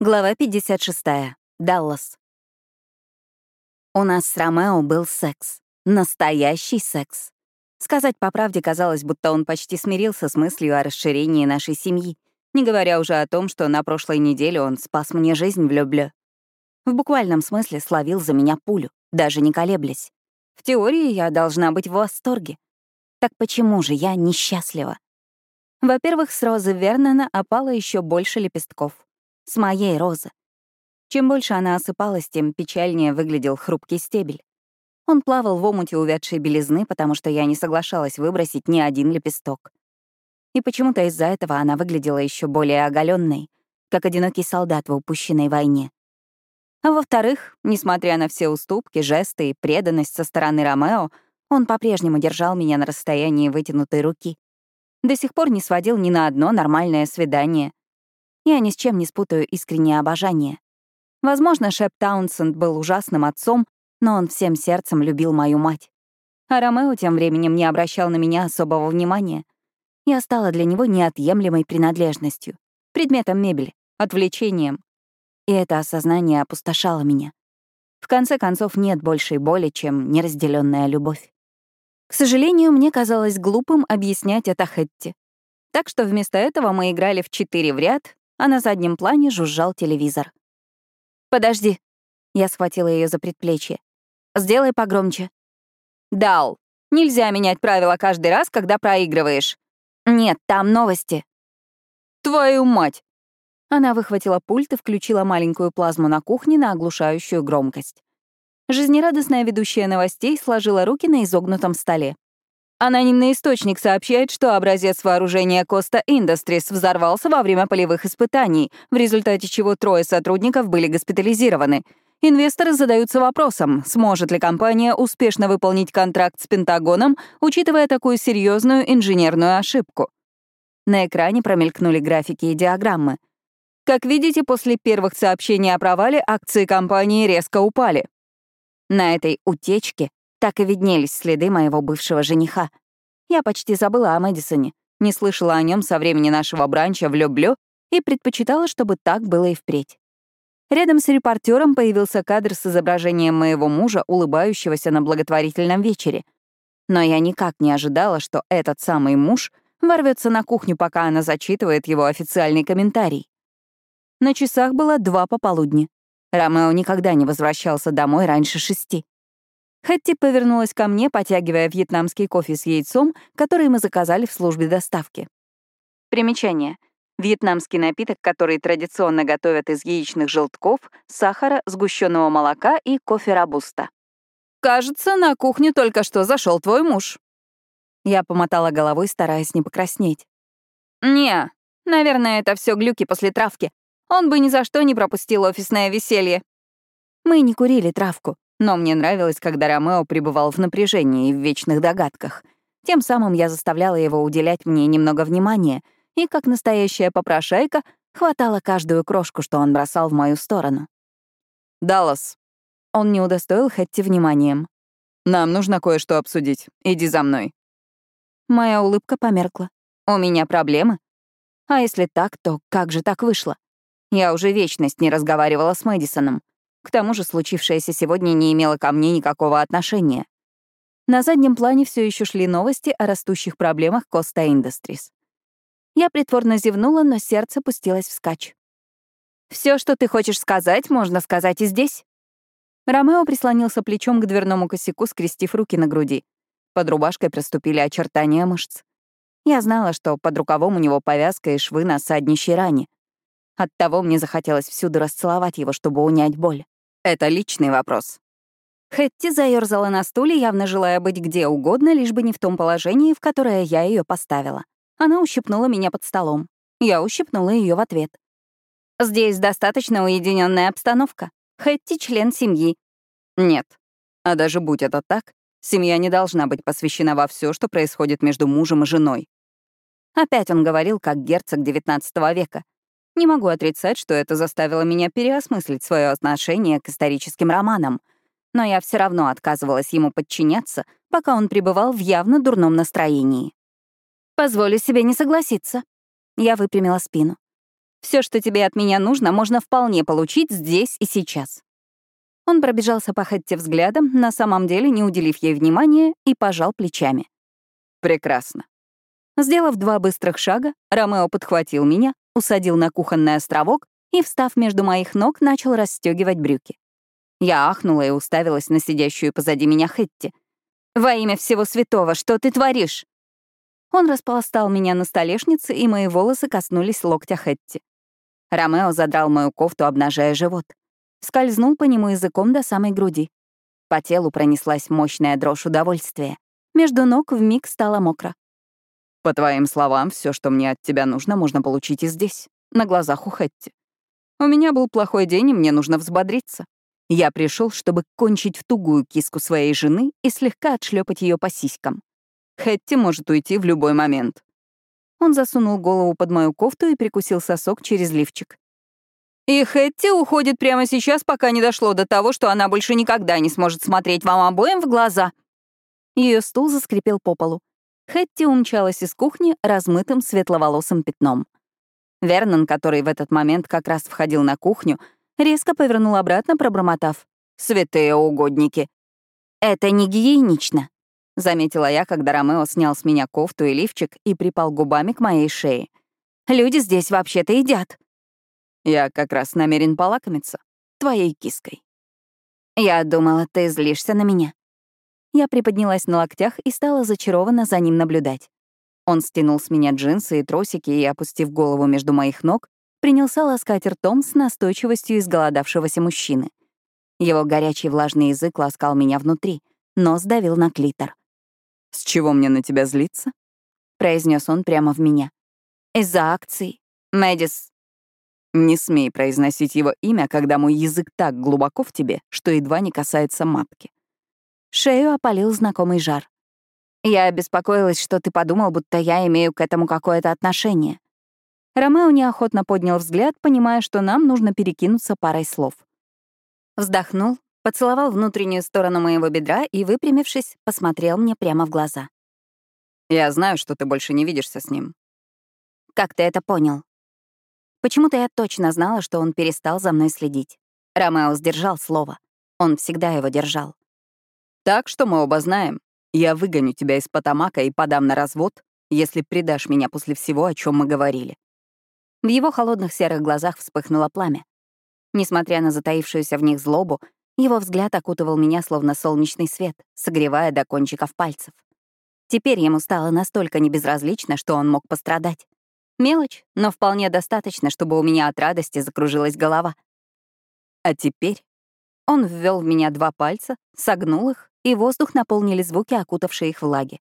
Глава 56. Даллас. У нас с Ромео был секс. Настоящий секс. Сказать по правде казалось, будто он почти смирился с мыслью о расширении нашей семьи, не говоря уже о том, что на прошлой неделе он спас мне жизнь в Люблю. В буквальном смысле словил за меня пулю, даже не колеблясь. В теории я должна быть в восторге. Так почему же я несчастлива? Во-первых, с розы Вернона опало еще больше лепестков с моей розы. Чем больше она осыпалась, тем печальнее выглядел хрупкий стебель. Он плавал в омуте увядшей белизны, потому что я не соглашалась выбросить ни один лепесток. И почему-то из-за этого она выглядела еще более оголенной, как одинокий солдат в упущенной войне. А во-вторых, несмотря на все уступки, жесты и преданность со стороны Ромео, он по-прежнему держал меня на расстоянии вытянутой руки. До сих пор не сводил ни на одно нормальное свидание — я ни с чем не спутаю искреннее обожание. Возможно, Шеп Таунсенд был ужасным отцом, но он всем сердцем любил мою мать. А Ромео тем временем не обращал на меня особого внимания. Я стала для него неотъемлемой принадлежностью, предметом мебели, отвлечением. И это осознание опустошало меня. В конце концов, нет большей боли, чем неразделенная любовь. К сожалению, мне казалось глупым объяснять это Хэтти. Так что вместо этого мы играли в четыре в ряд, а на заднем плане жужжал телевизор. «Подожди». Я схватила ее за предплечье. «Сделай погромче». «Дал, нельзя менять правила каждый раз, когда проигрываешь». «Нет, там новости». «Твою мать!» Она выхватила пульт и включила маленькую плазму на кухне на оглушающую громкость. Жизнерадостная ведущая новостей сложила руки на изогнутом столе. Анонимный источник сообщает, что образец вооружения Costa Industries взорвался во время полевых испытаний, в результате чего трое сотрудников были госпитализированы. Инвесторы задаются вопросом, сможет ли компания успешно выполнить контракт с Пентагоном, учитывая такую серьезную инженерную ошибку. На экране промелькнули графики и диаграммы. Как видите, после первых сообщений о провале акции компании резко упали. На этой утечке так и виднелись следы моего бывшего жениха. Я почти забыла о Мэдисоне, не слышала о нем со времени нашего бранча в Люблю и предпочитала, чтобы так было и впредь. Рядом с репортером появился кадр с изображением моего мужа, улыбающегося на благотворительном вечере. Но я никак не ожидала, что этот самый муж ворвется на кухню, пока она зачитывает его официальный комментарий. На часах было два пополудни. Ромео никогда не возвращался домой раньше шести. Хэтти повернулась ко мне, потягивая вьетнамский кофе с яйцом, который мы заказали в службе доставки. Примечание. Вьетнамский напиток, который традиционно готовят из яичных желтков, сахара, сгущенного молока и кофе робуста. «Кажется, на кухню только что зашел твой муж». Я помотала головой, стараясь не покраснеть. «Не, наверное, это все глюки после травки. Он бы ни за что не пропустил офисное веселье». Мы не курили травку. Но мне нравилось, когда Ромео пребывал в напряжении и в вечных догадках. Тем самым я заставляла его уделять мне немного внимания, и, как настоящая попрошайка, хватала каждую крошку, что он бросал в мою сторону. «Даллас». Он не удостоил Хэтти вниманием. «Нам нужно кое-что обсудить. Иди за мной». Моя улыбка померкла. «У меня проблемы? А если так, то как же так вышло? Я уже вечность не разговаривала с Мэдисоном. К тому же случившееся сегодня не имело ко мне никакого отношения. На заднем плане все еще шли новости о растущих проблемах Costa Industries. Я притворно зевнула, но сердце пустилось вскачь. Все, что ты хочешь сказать, можно сказать и здесь». Ромео прислонился плечом к дверному косяку, скрестив руки на груди. Под рубашкой проступили очертания мышц. Я знала, что под рукавом у него повязка и швы на саднищей ране. Оттого мне захотелось всюду расцеловать его, чтобы унять боль. Это личный вопрос. Хэтти заерзала на стуле, явно желая быть где угодно, лишь бы не в том положении, в которое я ее поставила. Она ущипнула меня под столом. Я ущипнула ее в ответ. «Здесь достаточно уединенная обстановка. Хэтти — член семьи». «Нет. А даже будь это так, семья не должна быть посвящена во все, что происходит между мужем и женой». Опять он говорил, как герцог XIX века, не могу отрицать, что это заставило меня переосмыслить свое отношение к историческим романам, но я все равно отказывалась ему подчиняться, пока он пребывал в явно дурном настроении. Позволю себе не согласиться. Я выпрямила спину. Все, что тебе от меня нужно, можно вполне получить здесь и сейчас». Он пробежался по Хэтти взглядом, на самом деле не уделив ей внимания, и пожал плечами. «Прекрасно». Сделав два быстрых шага, Ромео подхватил меня, усадил на кухонный островок и, встав между моих ног, начал расстегивать брюки. Я ахнула и уставилась на сидящую позади меня Хэтти. «Во имя всего святого, что ты творишь?» Он распластал меня на столешнице, и мои волосы коснулись локтя Хэтти. Ромео задрал мою кофту, обнажая живот. Скользнул по нему языком до самой груди. По телу пронеслась мощная дрожь удовольствия. Между ног вмиг стало мокро. «По твоим словам, все, что мне от тебя нужно, можно получить и здесь, на глазах у Хэтти. У меня был плохой день, и мне нужно взбодриться. Я пришел, чтобы кончить в тугую киску своей жены и слегка отшлепать ее по сиськам. Хэтти может уйти в любой момент. Он засунул голову под мою кофту и прикусил сосок через лифчик. «И Хэтти уходит прямо сейчас, пока не дошло до того, что она больше никогда не сможет смотреть вам обоим в глаза». Ее стул заскрипел по полу. Хэтти умчалась из кухни размытым светловолосым пятном. Вернон, который в этот момент как раз входил на кухню, резко повернул обратно, пробормотав. «Святые угодники!» «Это не гигиенично», — заметила я, когда Ромео снял с меня кофту и лифчик и припал губами к моей шее. «Люди здесь вообще-то едят». «Я как раз намерен полакомиться твоей киской». «Я думала, ты злишься на меня». Я приподнялась на локтях и стала зачарованно за ним наблюдать. Он стянул с меня джинсы и тросики и, опустив голову между моих ног, принялся ласкать ртом с настойчивостью изголодавшегося мужчины. Его горячий влажный язык ласкал меня внутри, но сдавил на клитор. «С чего мне на тебя злиться?» — произнес он прямо в меня. «Из-за акций. Мэдис...» «Не смей произносить его имя, когда мой язык так глубоко в тебе, что едва не касается матки». Шею опалил знакомый жар. «Я беспокоилась, что ты подумал, будто я имею к этому какое-то отношение». Ромео неохотно поднял взгляд, понимая, что нам нужно перекинуться парой слов. Вздохнул, поцеловал внутреннюю сторону моего бедра и, выпрямившись, посмотрел мне прямо в глаза. «Я знаю, что ты больше не видишься с ним». «Как ты это понял?» Почему-то я точно знала, что он перестал за мной следить. Ромео сдержал слово. Он всегда его держал. «Так что мы оба знаем. Я выгоню тебя из Потамака и подам на развод, если предашь меня после всего, о чем мы говорили». В его холодных серых глазах вспыхнуло пламя. Несмотря на затаившуюся в них злобу, его взгляд окутывал меня словно солнечный свет, согревая до кончиков пальцев. Теперь ему стало настолько небезразлично, что он мог пострадать. Мелочь, но вполне достаточно, чтобы у меня от радости закружилась голова. А теперь он ввел в меня два пальца, согнул их, и воздух наполнили звуки, окутавшие их влаги.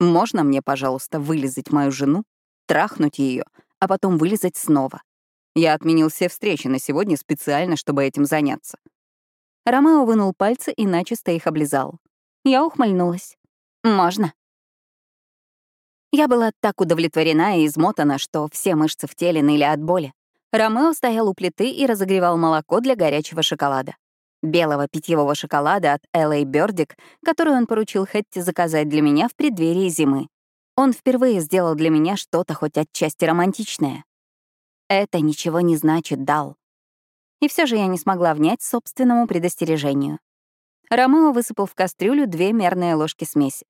«Можно мне, пожалуйста, вылезать мою жену, трахнуть ее, а потом вылезать снова? Я отменил все встречи на сегодня специально, чтобы этим заняться. Ромео вынул пальцы и начисто их облизал. Я ухмыльнулась. «Можно». Я была так удовлетворена и измотана, что все мышцы в теле ныли от боли. Ромео стоял у плиты и разогревал молоко для горячего шоколада. Белого питьевого шоколада от LA Burdick, который он поручил Хэтти заказать для меня в преддверии зимы. Он впервые сделал для меня что-то хоть отчасти романтичное. Это ничего не значит, Дал. И все же я не смогла внять собственному предостережению. Ромео высыпал в кастрюлю две мерные ложки смеси.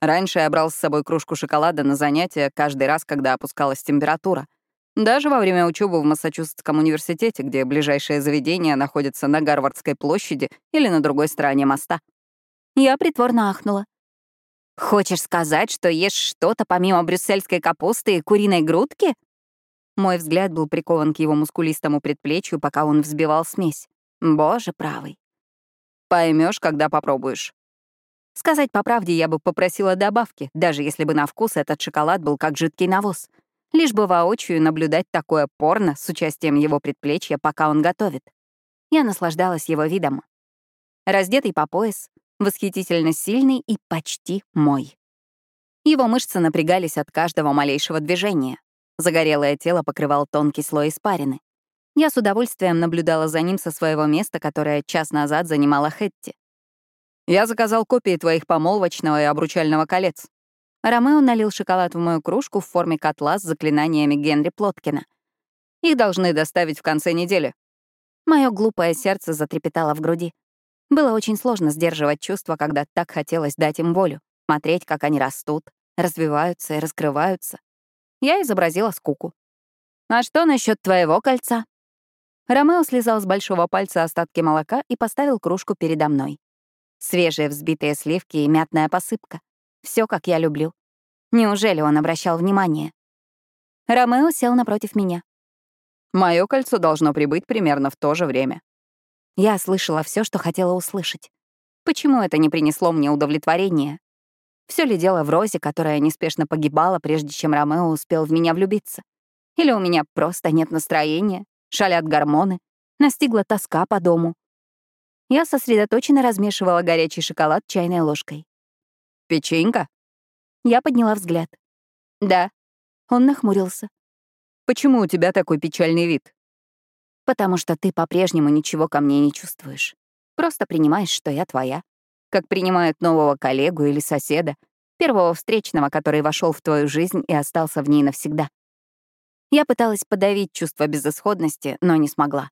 Раньше я брал с собой кружку шоколада на занятия каждый раз, когда опускалась температура. Даже во время учебы в Массачусетском университете, где ближайшее заведение находится на Гарвардской площади или на другой стороне моста. Я притворно ахнула. «Хочешь сказать, что ешь что-то помимо брюссельской капусты и куриной грудки?» Мой взгляд был прикован к его мускулистому предплечью, пока он взбивал смесь. Боже правый. Поймешь, когда попробуешь. Сказать по правде, я бы попросила добавки, даже если бы на вкус этот шоколад был как жидкий навоз. Лишь бы воочию наблюдать такое порно с участием его предплечья, пока он готовит. Я наслаждалась его видом. Раздетый по пояс, восхитительно сильный и почти мой. Его мышцы напрягались от каждого малейшего движения. Загорелое тело покрывал тонкий слой испарины. Я с удовольствием наблюдала за ним со своего места, которое час назад занимала Хетти. «Я заказал копии твоих помолвочного и обручального колец». Ромео налил шоколад в мою кружку в форме котла с заклинаниями Генри Плоткина. Их должны доставить в конце недели. Мое глупое сердце затрепетало в груди. Было очень сложно сдерживать чувства, когда так хотелось дать им волю, смотреть, как они растут, развиваются и раскрываются. Я изобразила скуку. «А что насчет твоего кольца?» Ромео слезал с большого пальца остатки молока и поставил кружку передо мной. Свежие взбитые сливки и мятная посыпка. Все, как я люблю. Неужели он обращал внимание? Ромео сел напротив меня. Мое кольцо должно прибыть примерно в то же время. Я слышала все, что хотела услышать. Почему это не принесло мне удовлетворения? Все ли дело в Розе, которая неспешно погибала, прежде чем Ромео успел в меня влюбиться? Или у меня просто нет настроения, шалят гормоны, настигла тоска по дому? Я сосредоточенно размешивала горячий шоколад чайной ложкой. «Печенька?» Я подняла взгляд. «Да». Он нахмурился. Почему у тебя такой печальный вид? Потому что ты по-прежнему ничего ко мне не чувствуешь. Просто принимаешь, что я твоя. Как принимают нового коллегу или соседа, первого встречного, который вошел в твою жизнь и остался в ней навсегда. Я пыталась подавить чувство безысходности, но не смогла.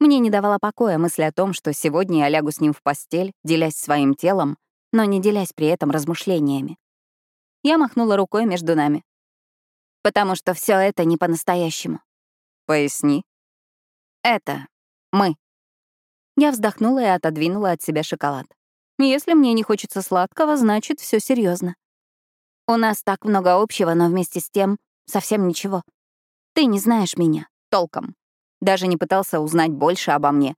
Мне не давала покоя мысль о том, что сегодня я лягу с ним в постель, делясь своим телом, но не делясь при этом размышлениями. Я махнула рукой между нами потому что все это не по-настоящему. Поясни. Это мы. Я вздохнула и отодвинула от себя шоколад. Если мне не хочется сладкого, значит, все серьезно. У нас так много общего, но вместе с тем совсем ничего. Ты не знаешь меня, толком. Даже не пытался узнать больше обо мне.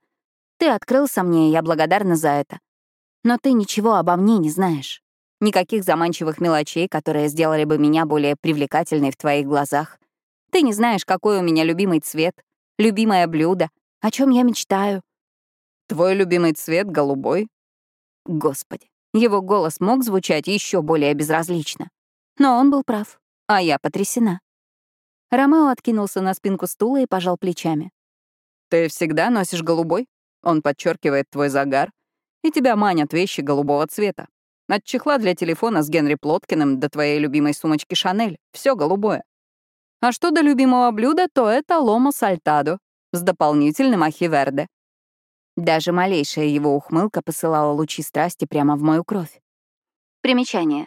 Ты открылся мне, и я благодарна за это. Но ты ничего обо мне не знаешь. Никаких заманчивых мелочей, которые сделали бы меня более привлекательной в твоих глазах. Ты не знаешь, какой у меня любимый цвет, любимое блюдо, о чем я мечтаю. Твой любимый цвет — голубой. Господи, его голос мог звучать еще более безразлично. Но он был прав, а я потрясена. Ромео откинулся на спинку стула и пожал плечами. «Ты всегда носишь голубой? Он подчеркивает твой загар, и тебя манят вещи голубого цвета. От чехла для телефона с Генри Плоткиным до твоей любимой сумочки Шанель. Все голубое. А что до любимого блюда, то это ломо сальтадо с дополнительным ахиверде. Даже малейшая его ухмылка посылала лучи страсти прямо в мою кровь. Примечание.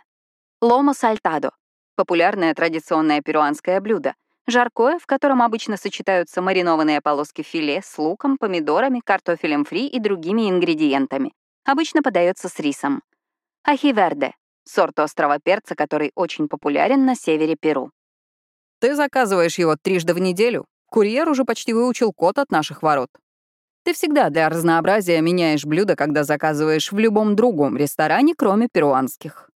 Ломо сальтадо — популярное традиционное перуанское блюдо, жаркое, в котором обычно сочетаются маринованные полоски филе с луком, помидорами, картофелем фри и другими ингредиентами. Обычно подается с рисом. Ахиверде — сорт острого перца, который очень популярен на севере Перу. Ты заказываешь его трижды в неделю. Курьер уже почти выучил код от наших ворот. Ты всегда для разнообразия меняешь блюдо, когда заказываешь в любом другом ресторане, кроме перуанских.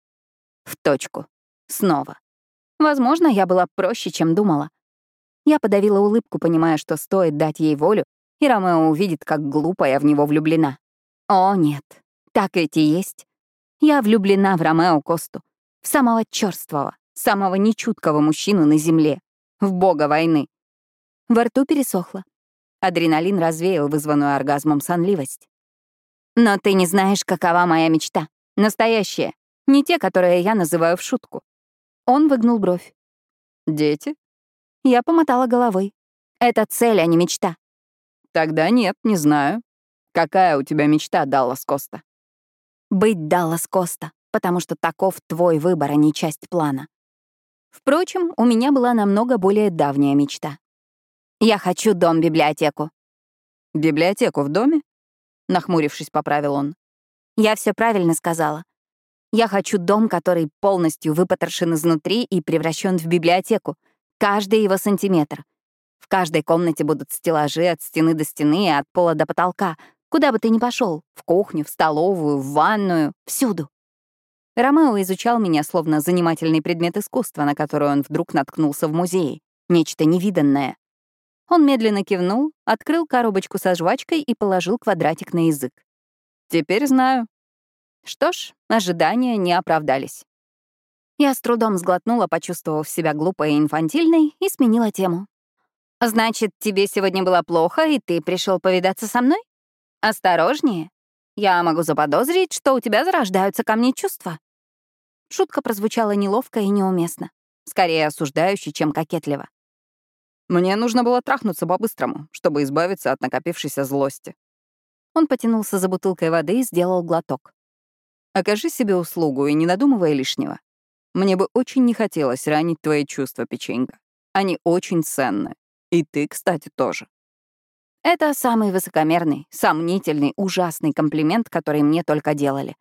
В точку. Снова. Возможно, я была проще, чем думала. Я подавила улыбку, понимая, что стоит дать ей волю, и Ромео увидит, как глупо я в него влюблена. О, нет, так ведь и есть. Я влюблена в Ромео Косту, в самого черствого, самого нечуткого мужчину на земле, в бога войны. Во рту пересохло. Адреналин развеял вызванную оргазмом сонливость. Но ты не знаешь, какова моя мечта. Настоящая. Не те, которые я называю в шутку. Он выгнул бровь. Дети? Я помотала головой. Это цель, а не мечта. Тогда нет, не знаю. Какая у тебя мечта, Даллас Коста? быть Даллас Коста, потому что таков твой выбор, а не часть плана. Впрочем, у меня была намного более давняя мечта. Я хочу дом-библиотеку. Библиотеку в доме? Нахмурившись, поправил он. Я все правильно сказала. Я хочу дом, который полностью выпотрошен изнутри и превращен в библиотеку. Каждый его сантиметр. В каждой комнате будут стеллажи от стены до стены и от пола до потолка, Куда бы ты ни пошел, в кухню, в столовую, в ванную, всюду. Ромео изучал меня словно занимательный предмет искусства, на который он вдруг наткнулся в музее. Нечто невиданное. Он медленно кивнул, открыл коробочку со жвачкой и положил квадратик на язык. «Теперь знаю». Что ж, ожидания не оправдались. Я с трудом сглотнула, почувствовав себя глупой и инфантильной, и сменила тему. «Значит, тебе сегодня было плохо, и ты пришел повидаться со мной?» «Осторожнее. Я могу заподозрить, что у тебя зарождаются ко мне чувства». Шутка прозвучала неловко и неуместно, скорее осуждающе, чем кокетливо. Мне нужно было трахнуться по-быстрому, чтобы избавиться от накопившейся злости. Он потянулся за бутылкой воды и сделал глоток. Окажи себе услугу и не надумывай лишнего. Мне бы очень не хотелось ранить твои чувства, печенька. Они очень ценны. И ты, кстати, тоже. Это самый высокомерный, сомнительный, ужасный комплимент, который мне только делали.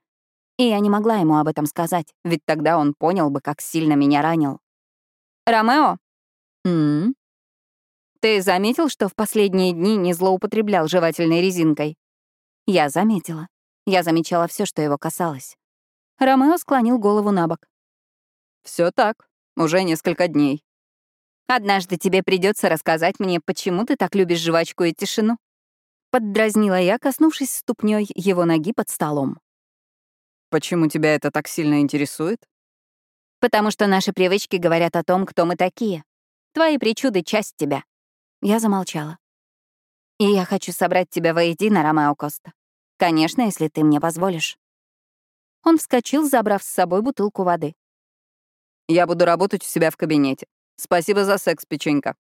И я не могла ему об этом сказать, ведь тогда он понял бы, как сильно меня ранил. «Ромео?» «М -м? «Ты заметил, что в последние дни не злоупотреблял жевательной резинкой?» Я заметила. Я замечала все, что его касалось. Ромео склонил голову на бок. Все так. Уже несколько дней. Однажды тебе придется рассказать мне, почему ты так любишь жвачку и тишину. Поддразнила я, коснувшись ступней его ноги под столом. Почему тебя это так сильно интересует? Потому что наши привычки говорят о том, кто мы такие. Твои причуды — часть тебя. Я замолчала. И я хочу собрать тебя воедино, Ромео Коста. Конечно, если ты мне позволишь. Он вскочил, забрав с собой бутылку воды. Я буду работать у себя в кабинете. Спасибо за секс, печенька.